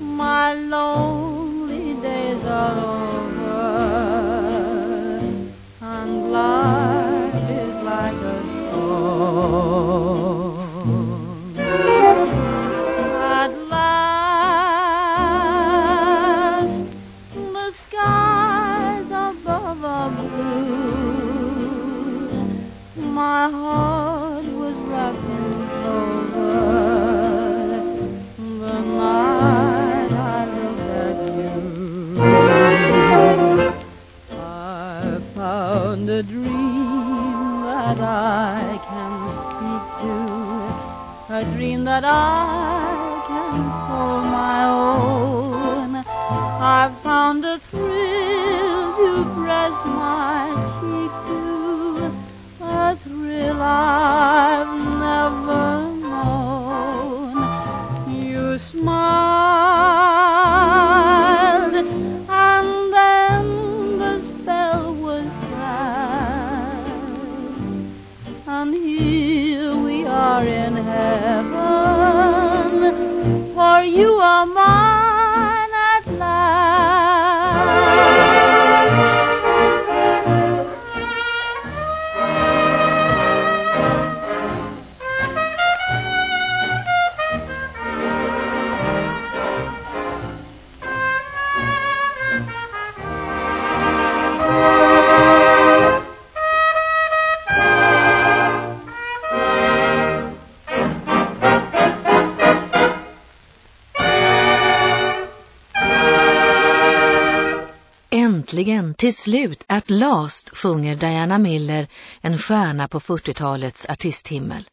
My lonely days are over, and life is like a song. At last, the skies above are blue. My heart was wrapped in that I can speak to, a dream that I can you are mine Äntligen, till slut, at last, sjunger Diana Miller, en stjärna på 40-talets artisthimmel.